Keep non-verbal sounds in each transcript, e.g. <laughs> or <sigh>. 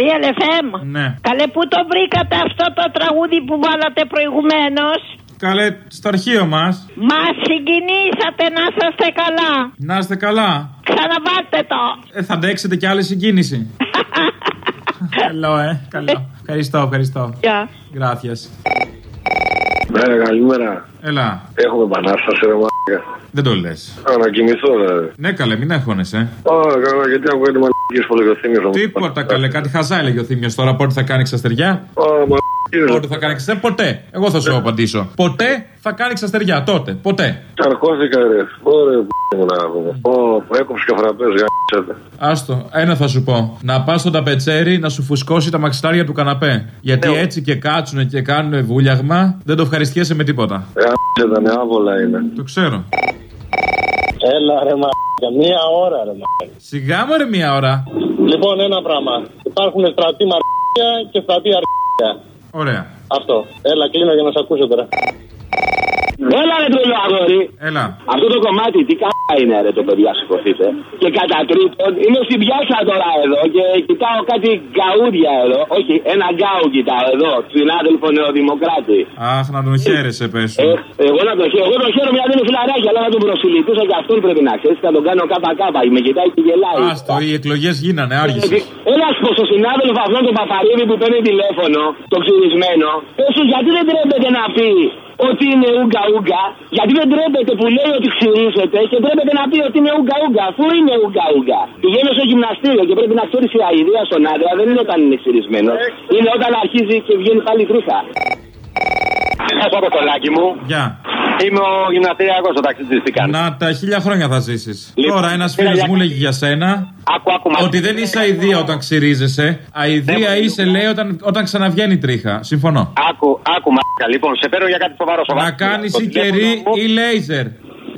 Real FM. Ναι. Καλέ, πού το βρήκατε αυτό το τραγούδι που βάλατε προηγουμένως; Καλέ, στο αρχείο μας. Μας συγκινήσατε να είστε καλά. Να είστε καλά. Ξαναβάλτε το. Ε, θα αντέξετε κι άλλη συγκίνηση. <laughs> Καλό, ε. Καλό. Ευχαριστώ, ευχαριστώ. Γεια. Γράφιας. Ναι, καλημέρα. Έλα. Έχουμε επανάσταση, ρε μαλάκα. Δεν το λες. Α, να κοιμηθώ, ρε. Ναι, καλέ, μην έχωνεσαι. Α, καλά, γιατί ακούω κάτι μαλακίες πολυγοθήμιες. όμως. Τίποτα καλέ, κάτι χαζά έλεγε ο Θήμιος τώρα. Πότε θα κάνει ξαστεριά. Α, μαλακίες. Πότε θα κάνει ξαστεριά. Ποτέ. Εγώ θα σου απαντήσω. Ποτέ θα κάνει ξαστεριά. Τότε. Ποτέ. Τσαρκώθηκα, ρε. Ωραία, που μου να πούμε. Ω, έκοψε και φραπές, για Άστο, ένα θα σου πω. Να πας στο ταπετσέρι να σου φουσκώσει τα μαξιλάρια του καναπέ. Γιατί Ναι. έτσι και κάτσουνε και κάνουν βούλιαγμα, δεν το ευχαριστιέσαι με τίποτα. Ε, ήταν άβολα είναι. Το ξέρω. Έλα ρε μα. Μία ώρα ρε μα. Σιγά μου ρε μία ώρα. Λοιπόν, ένα πράγμα. Υπάρχουν στρατή μαρκία και στρατή αρκία. Ωραία. Αυτό. Έλα, κλείνω για να σε ακούσω τώρα. Έλα ρε τρελό αγόρι. Έλα. Αυτό το κομμάτι τι κα είναι ρε το παιδιά σηκωθείτε. Και κατά τρίτον είμαι στην πιάσα τώρα εδώ και κοιτάω κάτι γκαούδια εδώ. Όχι, ένα γκάου κοιτάω εδώ. Συνάδελφο Νεοδημοκράτη. Αχ, να τον χαίρεσαι, πες σου. Ε, εγώ να το χαίρομαι, εγώ το χαίρομαι γιατί είναι φιλαράκι, αλλά να τον προσιλητήσω και αυτόν πρέπει να ξέρεις. Θα τον κάνω κάπα κάπα. Με κοιτάει και γελάει. Άστο, οι εκλογές γίνανε, άργησες. Ένας πω στο συνάδελφο αυτόν τον Παπαρίδη που παίρνει τηλέφωνο, το ξυρισμένο, πες του γιατί δεν τρέπεται να πει ότι είναι ούγκα ούγκα, γιατί δεν τρέπεται που λέει ότι ξυρίζεται και τρέπεται να πει ότι είναι ούγκα ούγκα, αφού είναι ούγκα ούγκα. Πηγαίνει στο γυμναστήριο και πρέπει να ξέρεις η αηδία στον άντρα δεν είναι όταν είναι ξυρισμένο, είναι όταν αρχίζει και βγαίνει πάλι τρίχα. Γεια σου από το λάκι μου. Γεια. Είμαι ο γυμναστηριακός ο ταξιτής. Τι κάνεις; Να τα χίλια χρόνια θα ζήσεις. Λοιπόν, Τώρα ένας πήρα φίλος για- μου έλεγε για σένα Άκου, άκου μας. ότι δεν είσαι αηδία όταν ξυρίζεσαι. Αηδία Ναι, είσαι, λέει, όταν, όταν ξαναβγαίνει η τρίχα. Συμφωνώ. Άκου, άκου μαλάκα. Λοιπόν, σε παίρνω για κάτι σοβαρό. σοβαρό. Να κάνεις Το ή τηλέφωνο κερί μου- ή λέιζερ.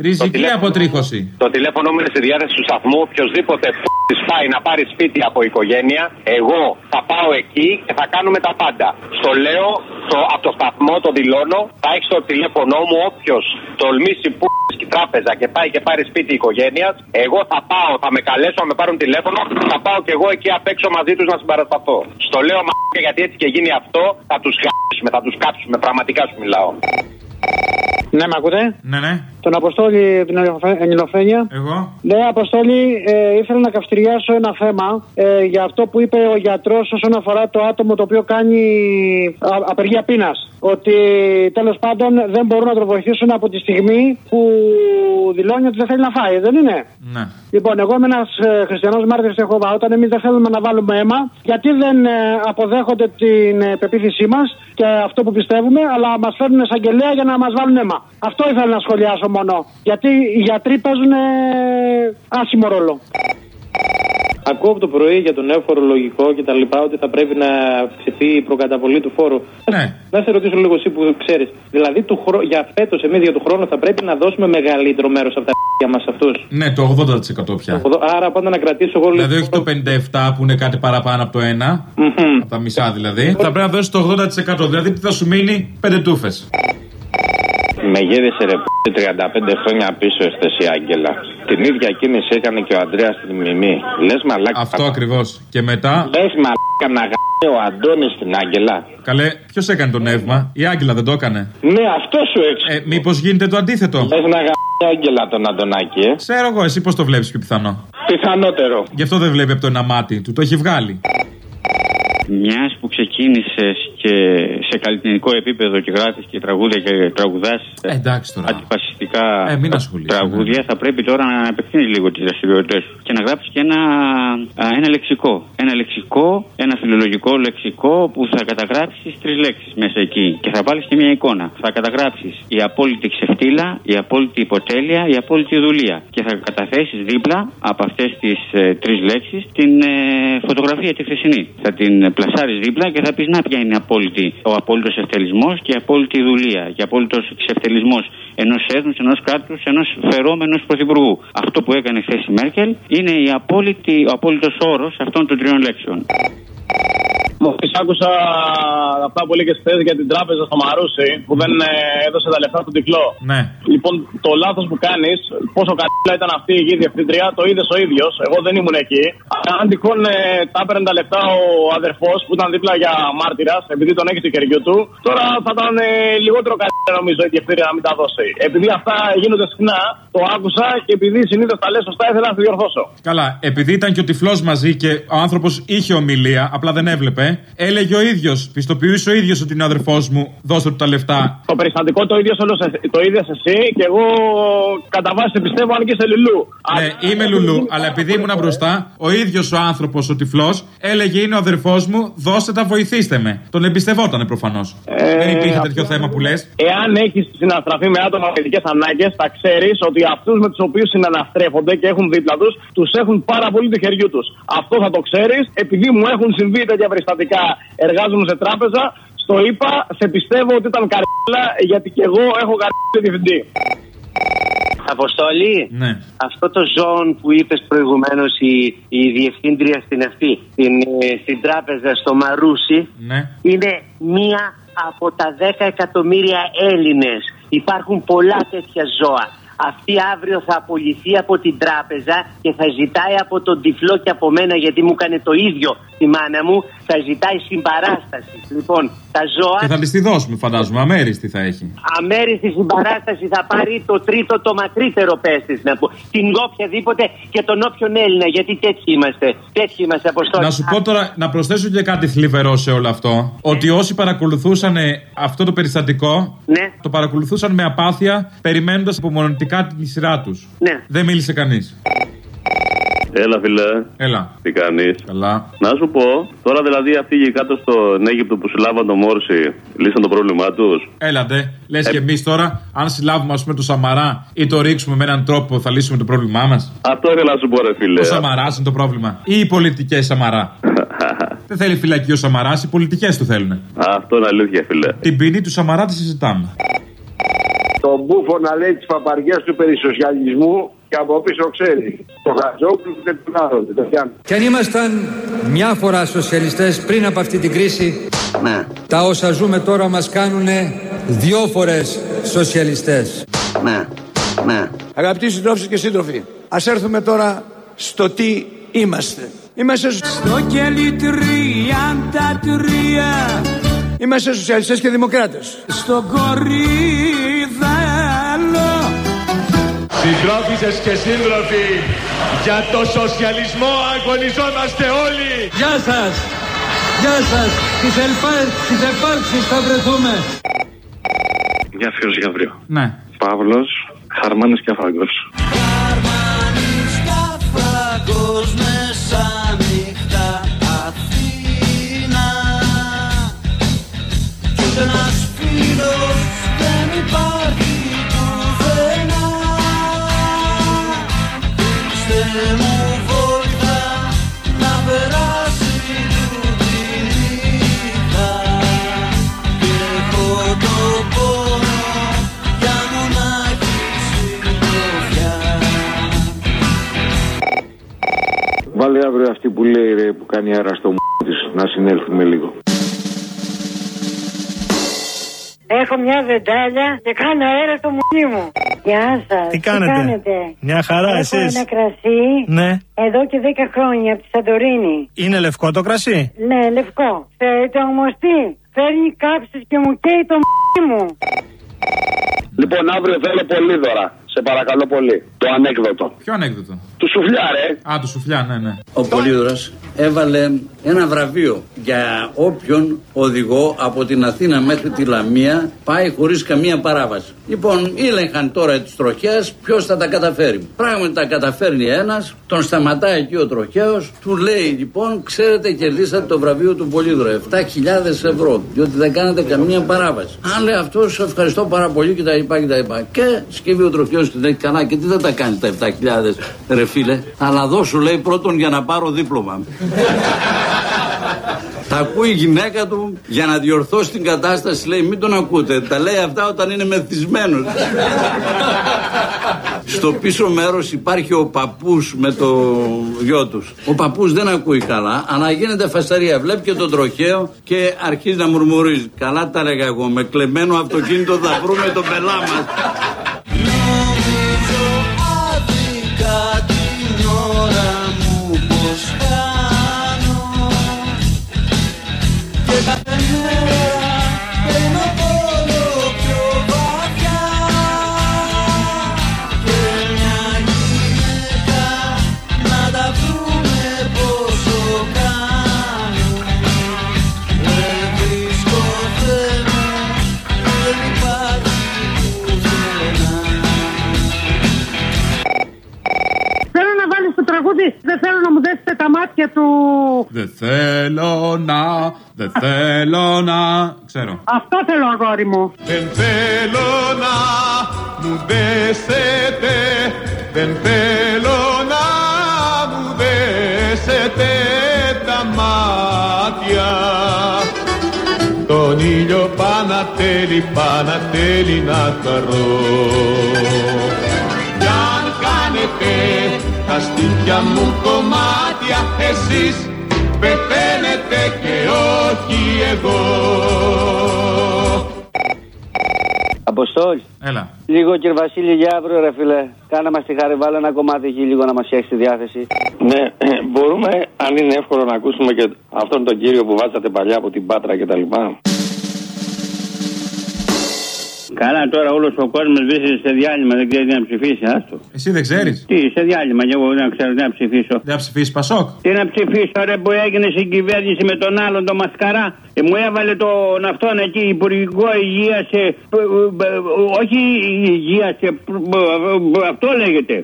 Ριζική τηλέφωνο- αποτρίχωση. Το τηλέφωνο μου είναι στη διάθεση του σταθμού. Οποιοδήποτε τη πάει να πάρει σπίτι από οικογένεια, εγώ θα πάω εκεί και θα κάνουμε τα πάντα. Στο λέω, το, από το σταθμό το δηλώνω, θα έχει το τηλέφωνό μου. Όποιος τολμήσει που στη τράπεζα και πάει και πάρει σπίτι οικογένειας, εγώ θα πάω, θα με καλέσω, να με πάρουν τηλέφωνο, θα πάω και εγώ εκεί απ' έξω μαζί τους να συμπαρασταθώ. Στο λέω μα γιατί έτσι και γίνει αυτό, θα τους γάμψουμε, θα τους κάψουμε. Πραγματικά σου μιλάω. Ναι, με ακούτε; Ναι, ναι. Τον Αποστόλη την Ελληνοφένεια. Εγώ. Ναι, Αποστόλη, ε, ήθελα να καυστηριάσω ένα θέμα ε, για αυτό που είπε ο γιατρός όσον αφορά το άτομο το οποίο κάνει α, απεργία πείνας. Ότι τέλος πάντων δεν μπορούν να το βοηθήσουν από τη στιγμή που δηλώνει ότι δεν θέλει να φάει, δεν είναι; Ναι. Λοιπόν, εγώ είμαι ένας ε, χριστιανός μάρτυρας στη Χωβά. Όταν εμείς δεν θέλουμε να βάλουμε αίμα, γιατί δεν ε, αποδέχονται την ε, πεποίθησή μας και αυτό που πιστεύουμε, αλλά μας φέρνουν εισαγγελέα για να μας βάλουν αίμα. Αυτό ήθελα να σχολιάσω μόνο. Γιατί οι γιατροί παίζουν ε, άσχημο ρόλο. Ακούω από το πρωί για το νέο φορολογικό και τα λοιπά ότι θα πρέπει να αυξηθεί η προκαταβολή του φόρου. Ναι. Να σε ρωτήσω λίγο εσύ που ξέρεις. Δηλαδή του χρο... για φέτος, εμείς για του χρόνου θα πρέπει να δώσουμε μεγαλύτερο μέρος από τα για μας αυτούς; Ναι, το 80% πια. Άρα πάντα να κρατήσω εγώ λίγο. Δηλαδή όχι το 57 που είναι κάτι παραπάνω από το 1, από τα μισά δηλαδή. Θα πρέπει να δώσεις το 80%. Δηλαδή τι θα σου μείνει, 5 τούφες. Με γύρισε ρε π***, 35 χρόνια πίσω η Άγγελα. Την ίδια κίνηση έκανε και ο Αντρέα στην Μιμή. Λες μαλάκα. Αυτό ακριβώς. Και μετά; Λες μαλάκα να γαμπέ ο Αντώνης στην Άγγελα. Καλέ, ποιος έκανε το νεύμα, η Άγγελα δεν το έκανε; Ναι, αυτό σου έξω. Ε, Μήπως γίνεται το αντίθετο; Λες να γαμπέ η Άγγελα τον Αντωνάκη, ε. Ξέρω εγώ, εσύ πώς το βλέπεις πιο πιθανό; Πιθανότερο. Γι' αυτό δεν βλέπει από το ένα μάτι, του το έχει βγάλει. Μιας που ξεκίνησες και σε καλλιτεχνικό επίπεδο και γράφει και τραγούδια και τραγουδά. Ε, εντάξει τώρα. Αντιφασιστικά Ε, μην ασχολείσαι, τραγούδια, θα πρέπει τώρα να επεκτείνει λίγο τις δραστηριότητες και να γράψεις και ένα, α, ένα λεξικό. Ένα λεξικό, ένα φιλολογικό λεξικό που θα καταγράψεις τρεις λέξεις μέσα εκεί και θα βάλεις και μια εικόνα. Θα καταγράψεις η απόλυτη ξεφτύλα, η απόλυτη υποτέλεια, η απόλυτη δουλεία. Και θα καταθέσεις δίπλα από αυτές τις ε, τρεις λέξεις την ε, φωτογραφία τη χθεσινή. Θα την πλασάρεις δίπλα και θα πεις να ποια είναι απόλυτη, ο απόλυτος ευτελισμό και η απόλυτη δουλεία. Και απόλυτος ξεφτελισμό ενός έθνους, ενός κράτους, ενός φερόμενου πρωθυπουργού. Αυτό που έκανε χθες η Μέρκελ είναι η απόλυτη, ο απόλυτος όρος αυτών των τριών λέξεων. Μόλι άκουσα αυτά που έλεγες χθες για την τράπεζα στο Μαρούσι που δεν ε, έδωσε τα λεφτά στον τυφλό. Ναι. Λοιπόν, το λάθος που κάνεις, πόσο καλά ήταν αυτή η γη διευθύντρια, το είδες ο ίδιος. Εγώ δεν ήμουν εκεί. Αλλά αν τυχόν ε, τα έπαιρνε τα λεφτά ο αδερφός που ήταν δίπλα για μάρτυρας, επειδή τον έχει στο χεριού του, τώρα θα ήταν ε, λιγότερο καλύτερα νομίζω η διευθύντρια να μην τα δώσει. Επειδή αυτά γίνονται συχνά, το άκουσα και επειδή συνήθως τα λες σωστά, ήθελα να τη διορθώσω. Καλά, επειδή ήταν και ο τυφλός μαζί και ο άνθρωπος είχε ομιλία, απλά δεν έβλεπε, έλεγε ο ίδιος, πιστοποιούσε ο ίδιος ότι είναι ο αδερφός μου, δώστε του τα λεφτά. Το περιστατικό το ίδιο όλο το είδε εσύ και εγώ κατά βάση πιστεύω αν και σε λουλού. Ναι, είμαι λουλού, αλλά επειδή ήμουν μπροστά, ο ίδιος ο άνθρωπος, ο τυφλός, έλεγε είναι ο αδερφός μου, δώστε τα, βοηθήστε με. Τον εμπιστευότανε προφανώς. Ε, δεν υπήρχε τέτοιο θέμα που λες. Εάν έχεις συναστραφεί με άτομα με ειδικές ανάγκες, θα ξέρεις ότι αυτούς με τους οποίους συναναστρέφονται και έχουν δίπλα τους, τους έχουν πάρα πολύ του χεριού τους. Αυτό θα το ξέρεις, επειδή μου έχουν συμβεί τέτοια περιστατικά, εργάζομαι σε τράπεζα, στο είπα, σε πιστεύω ότι ήταν καρδίλα, γιατί και εγώ έχω καρδίλα διευθυντή. Αποστολή, Ναι. αυτό το ζώο που είπες προηγουμένως η, η διευθύντρια στην αυτή, στην, ε, στην τράπεζα στο Μαρούσι, Ναι. είναι μία από τα 10 εκατομμύρια Έλληνες. Υπάρχουν πολλά τέτοια ζώα. Αυτή αύριο θα απολυθεί από την τράπεζα και θα ζητάει από τον τυφλό και από μένα γιατί μου έκανε το ίδιο τη μάνα μου, θα ζητάει συμπαράσταση. Λοιπόν, τα ζώα Και θα της τη δώσουμε, φαντάζομαι. Αμέριστη θα έχει. αμέριστη συμπαράσταση θα πάρει το τρίτο, το μακρύτερο πέστης να πω. Την οποιαδήποτε και τον όποιον Έλληνα. Γιατί τέτοιοι είμαστε. Τέτοιοι είμαστε, Αποστόλη. Να σου πω τώρα, να προσθέσω και κάτι θλιβερό σε όλο αυτό. Ότι όσοι παρακολουθούσαν ε, αυτό το περιστατικό, Ναι. το παρακολουθούσαν με απάθεια, περιμένοντας απομονωτικά την σειρά τους. Ναι. Δεν μίλησε κανείς. Έλα, φιλέ. Έλα. Τι κάνεις; Καλά. Να σου πω, τώρα δηλαδή αυτοί εκεί κάτω στον Αίγυπτο που συλλάβαν το Μόρση, λύσαν το πρόβλημά τους; Έλατε. Λες και εμείς τώρα, αν συλλάβουμε ας πούμε το Σαμαρά ή το ρίξουμε με έναν τρόπο, θα λύσουμε το πρόβλημά μας; Αυτό ήθελα να σου πω, ρε φίλε. Ο Σαμαρά είναι το πρόβλημα. Ή οι πολιτικές Σαμαρά. <laughs> Δεν θέλει φυλακή ο Σαμαράς, οι πολιτικές του θέλουν. Αυτό είναι αλήθεια, φίλε. Την ποινή του Σαμαρά τη συζητάμε. Το μπούφο να λέει τις παπαριές του περί σοσιαλισμού και από πίσω ξέρει. Το Χατζόπουλο και τον άλλον. Το πιάνει. Και αν ήμασταν μια φορά σοσιαλιστές πριν από αυτή την κρίση, Ναι. τα όσα ζούμε τώρα μας κάνουν δυο φορές σοσιαλιστές. Ναι. Ναι. Αγαπητοί συντρόφοι και σύντροφοι, ας έρθουμε τώρα στο τι είμαστε. Είμαστε, σο- Στο κελί 33 είμαστε σοσιαλιστές και δημοκράτες. στο κορίδαλο Συντρόφισσες και σύντροφοι, για το σοσιαλισμό αγωνιζόμαστε όλοι. Γεια σας! Γεια σας! Τις, ελπα... τις επάρξεις θα βρεθούμε! Για φίλο για αύριο. Ναι. Παύλος, Χαρμάνης και Αφράγκο. Βάλε αύριο αυτή που λέει ρε που κάνει αέρα στο μου της να συνέλθουμε λίγο. Έχω μια βεντάλια και κάνω αέρα στο μουνί μου. Γεια σας. Τι κάνετε; Μια χαρά, Έχω εσείς; ένα κρασί Ναι. εδώ και 10 χρόνια από τη Σαντορίνη. Είναι λευκό το κρασί; Ναι, λευκό. Θέλετε όμως τι; Φέρνει κάψεις και μου καίει το μουνί μου. Λοιπόν, αύριο θέλω πολύ δώρα. Σε παρακαλώ πολύ. Το ανέκδοτο. Ποιο ανέκδοτο; Του σουφλιά, ρε. Α, του σουφλιά, ναι, ναι. Ο Πολύδωρας έβαλε ένα βραβείο για όποιον οδηγό από την Αθήνα μέχρι τη Λαμία πάει χωρίς καμία παράβαση. Λοιπόν, ήλεγχαν τώρα τις τροχές ποιος θα τα καταφέρει. Πράγματι τα καταφέρνει ένας, τον σταματάει εκεί ο τροχαίος, του λέει λοιπόν, ξέρετε κερδίσατε το βραβείο του Πολύδωρα, 7.000 ευρώ, διότι δεν κάνατε καμία παράβαση. Αν λέει αυτός, ευχαριστώ πάρα πολύ και τα είπα και τα είπα. Και σκύβει ο τροχαίος και λέει, καλά και τι δεν τα κάνει τα 7.000 ρε φίλε. Αλλά δώσου λέει πρώτον για να πάρω δίπλωμα. Τα ακούει η γυναίκα του για να διορθώσει την κατάσταση. Λέει: Μην τον ακούτε. Τα λέει αυτά όταν είναι μεθυσμένος. Στο πίσω μέρος υπάρχει ο παππούς με το γιο τους. Ο παππούς δεν ακούει καλά, αλλά γίνεται φασαρία. Βλέπει και τον τροχαίο και αρχίζει να μουρμουρίζει. Καλά τα έλεγα εγώ, με κλεμμένο αυτοκίνητο θα βρούμε τον πελά μας. Μου δέσετε τα μάτια του. Δεν θέλω να, δεν θέλω να. Ξέρω. Αυτό θέλω, αγόρι μου. Δεν θέλω να μου δέσετε Δεν θέλω να μου δέσετε τα μάτια Τον ήλιο πανατέλει, πανατέλει να χαρώ Κι αν κάνετε τα στήθια μου κομμάτια Εσείς πεθαίνετε και όχι εγώ Αποστόλ. Έλα. Λίγο κύριε Βασίλη για αύριο ρε φίλε. Κάνα μας τη χάρη βάλε ένα κομμάτι εκεί λίγο να μας φτιάξει τη διάθεση. Ναι, μπορούμε, αν είναι εύκολο, να ακούσουμε και αυτόν τον κύριο που βάζατε παλιά από την Πάτρα και τα λοιπά. Καλά, τώρα όλος ο κόσμος βρίσκεται σε διάλειμμα, δεν ξέρεις τι να ψηφίσει. Άστο. Εσύ δεν ξέρεις; Τι, σε διάλειμμα, και εγώ δεν ξέρω τι να ψηφίσω. Δεν θα ψηφίσεις Πασόκ; Τι να ψηφίσω, ρε που έγινε στην κυβέρνηση με τον άλλον τον Μασκαρά. Ε, μου έβαλε τον αυτόν εκεί υπουργικό υγεία σε. ε, ε, ε, όχι υγεία σε. ε, Αυτό λέγεται.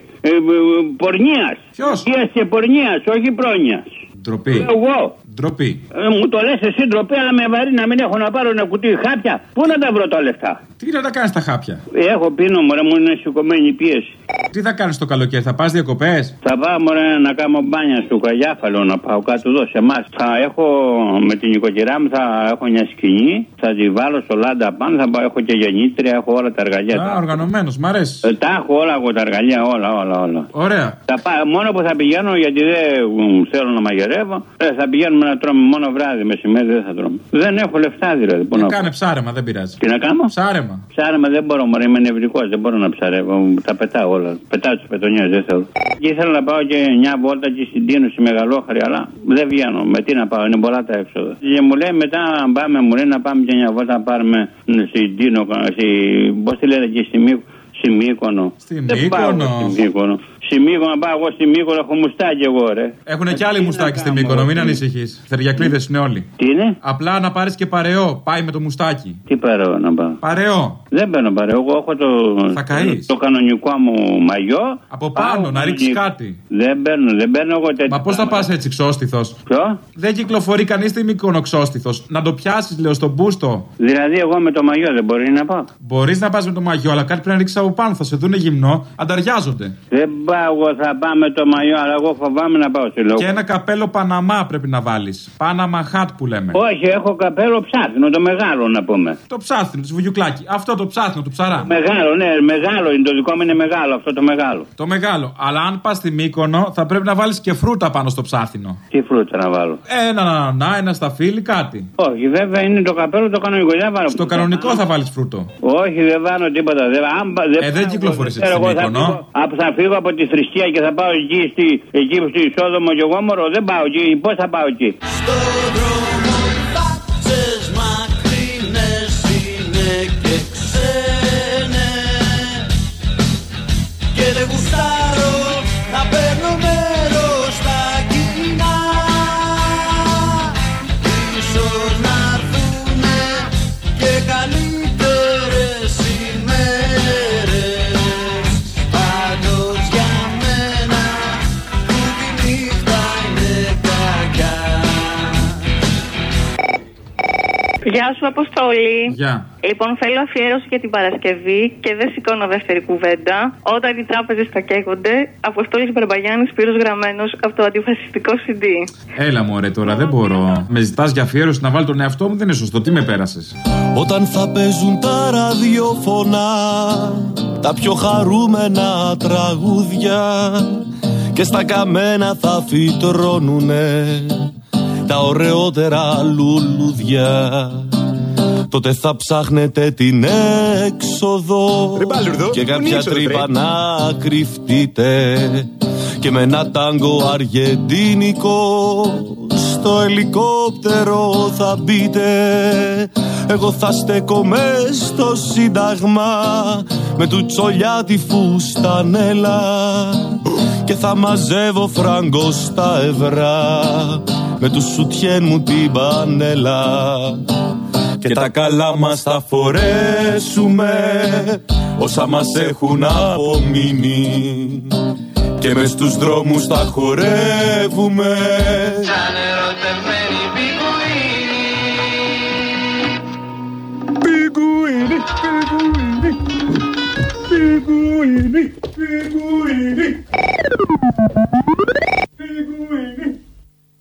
Πορνείας. Ποιος; Υγεία σε πορνείας, όχι πρόνοια. Ντροπή. Εγώ. Ντροπή. Ε, μου το λες εσύ ντροπή, αλλά με βαρύ να μην έχω να πάρω ένα κουτί χάπια. Πού να τα βρω τα λεφτά; Τι να τα κάνεις τα χάπια; Έχω πίνω, μωρέ, μου είναι σηκωμένη η πίεση. Τι θα κάνεις το καλοκαίρι, θα πας διακοπές; Θα πάω μωρέ να κάνω μπάνια στο Καγιάφαλο να πάω κάτω εδώ σε εμάς. Θα έχω με την οικοκυρά μου θα έχω μια σκηνή, θα τη βάλω στο λάντα πάνω, θα πάω, έχω και γεννήτρια, έχω όλα τα εργαλεία. Α, οργανωμένος, μ' αρέσει. Ε, τα έχω όλα εγώ τα εργαλεία, όλα, όλα, όλα. Ωραία. Θα πά- μόνο που θα πηγαίνω γιατί δεν μ, θέλω να μαγειρεύω, ε, θα πηγαίνουμε να τρώμε μόνο βράδυ, μεσημέρι δεν θα τρώμε. Δεν έχω λεφτά δηλαδή. Πού να... Κάνε ψάρεμα, δεν πειράζει. Τι να κάνω; Ψάρεμα. Ψάρεμα δεν μπορώ, μωρέ, είμαι νευρικός, δεν μπορώ να ψαρεύω. Τα πετάω όλα. Πετάω τις πετονιές, δεν θέλω. Και ήθελα να πάω και μια βόλτα και στην Τίνο, στη Μεγαλόχαρη, αλλά δεν βγαίνω. Με τι να πάω, είναι πολλά τα έξοδα. Και μου λέει μετά, αν πάμε, μου λέει να πάμε και μια βόλτα να πάρουμε στην Τίνο, στη, πώς τη λένε εκεί στη Μύκο. Στη Μύκονο. Στη Δεν πάω Μύκονο. Στη Μύκονο. Στη Μύκονο, να πάω εγώ στη Μύκονο, έχω μουστάκι εγώ, ρε. Έχουν και άλλοι μουστάκι στην Μύκονο, μην ανησυχείς. Θεριακλίδε είναι όλοι. Τι είναι; Απλά να πάρεις και παρεό. Πάει με το μουστάκι. Τι παρέω να πάω; Παρεό. Δεν παίρνω παρέω. Εγώ έχω το, Θα καείς. το κανονικό μου μαγιό. Από πάνω, Πάω να ρίξεις κανονικά. κάτι. Δεν παίρνω, δεν παίρνω εγώ τέτοια. Μα πώς θα πας έτσι ξόστιθος; Ποιο; Δεν κυκλοφορεί κανείς στη Μύκονο ξόστιθος. Να το πιάσεις, λέω, στον μπούστο. Δηλαδή, εγώ με το μαγιό δεν μπορεί να πάω. Μπορείς να πας με το μαγιό, αλλά κάτι πρέπει να ρίξεις από πάνω. Θα σε δούνε γυμνό, ανταριάζονται. Δεν πάω, εγώ θα πάω με το μαγιό, αλλά εγώ φοβάμαι να πάω στη λόγο. Και ένα καπέλο Παναμά πρέπει να βάλεις. Πάναμα χάτ που λέμε. Όχι, έχω καπέλο ψάθινο, το μεγάλο να πούμε. Το ψάθινο τη βουγιουκλάκι. Αυτό το ψάθινο του ψαρά. Μεγάλο, ναι, μεγάλο είναι το δικό μου, είναι μεγάλο αυτό το μεγάλο. Το μεγάλο. Αλλά αν πας στη Μύκονο, θα πρέπει να βάλεις και φρούτα πάνω στο ψάθινο. Τι φρούτα να βάλω; Ένα ανανά, ένα σταφύλι, κάτι. Όχι, βέβαια είναι το καπέλο το κανονικό. Δεν βάλω. Στο κανονικό θα βάλεις φρούτο. Όχι, δεν βάλω τίποτα. Δεν, αν, πα- δεν Ε, δεν πάω, κυκλοφορείς ξέρω, έτσι στη εγώ θα Μύκονο. φύγω- Α, θα φύγω από τη θρησκεία και θα πάω εκεί, στη, εκεί στη Σόδομο και εγώ μωρό. Δεν πάω εκεί. Πώς θα πάω εκεί; Φάτσες Γεια σου, Αποστόλη. Γεια. Λοιπόν, θέλω αφιέρωση για την Παρασκευή και δεν σηκώνω δεύτερη κουβέντα. Όταν οι τράπεζες τα καίγονται, Αποστόλης Μπαρμπαγιάννη Σπύρος Γραμμένος από το αντιφασιστικό CD. Έλα μου, ρε, τώρα δεν μπορώ. Με ζητάς για αφιέρωση να βάλω τον εαυτό μου, δεν είναι σωστό. Τι με πέρασες; Όταν θα παίζουν τα ραδιοφωνά Τα πιο χαρούμενα τραγούδια Και στα καμένα θα φυτρώνουνε Τα ωραιότερα λουλούδια. Τότε θα ψάχνετε την έξοδο. Και κάποια τρύπα να κρυφτείτε. Και με ένα τάγκο αργεντίνικο Στο ελικόπτερο θα μπείτε. Εγώ θα στέκομαι στο σύνταγμα Με του τσολιά τη φουστανέλα. Και θα μαζεύω φράγκο στα ευρώ Με του σουτιέν μου την πανέλα. Και τα καλά μας θα φορέσουμε όσα μας έχουν απομείνει. Και μες στους δρόμους θα χορεύουμε. Πιγκουίνι, πιγκουίνι, πιγκουίνι, πιγκουίνι.